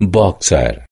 boxer.